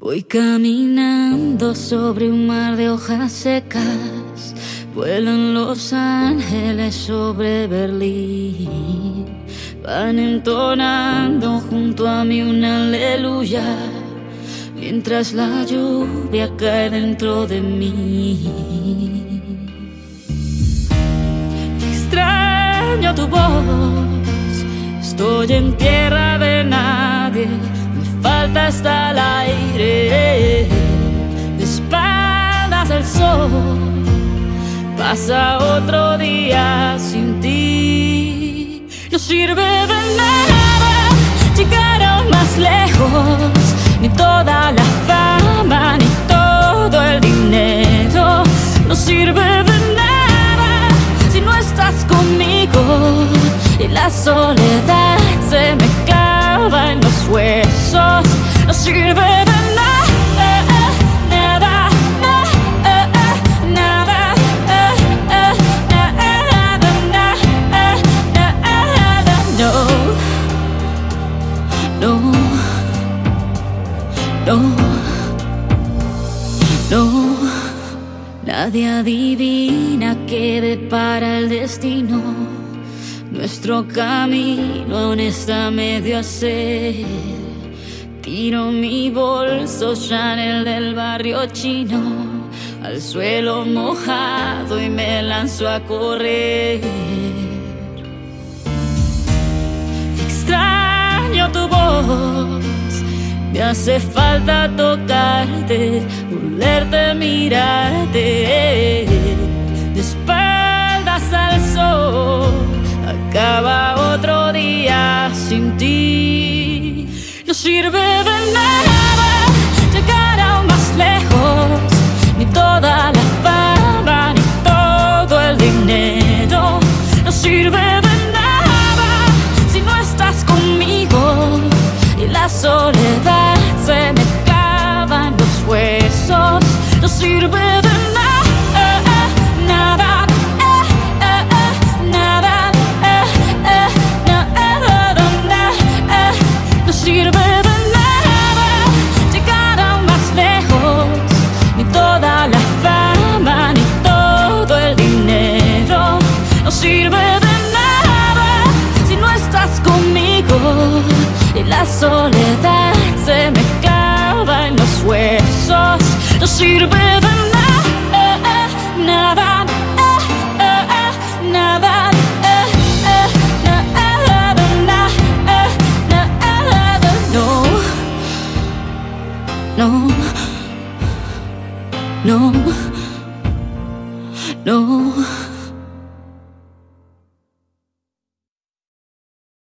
Voy caminando sobre un mar de hojas secas, vuelan los ángeles sobre Berlín, van entonando junto a mí una aleluya, mientras la lluvia cae dentro de mí. Extraño tu voz, estoy en tierra de nadie. Falta hasta el de espaldas al sol. Pasa otro día sin ti, no sirve de nada llegar aún más lejos, ni toda la fama, ni todo el dinero, no sirve de nada si no estás conmigo. Y la soledad no, no. Nadie adivina qué depara el destino. Nuestro camino aún está medio a ser. Tiro mi bolso Chanel del barrio chino al suelo mojado y me lanzo a correr. Me hace falta tocarte, volverte, mirarte. De espaldas al sol, acaba otro día sin ti. No sirve de nada llegar aún más lejos, ni toda la fama, ni todo el dinero. No sirve de nada si no estás conmigo y la soledad la soledad se me clava en los huesos. No sirve No, no, no.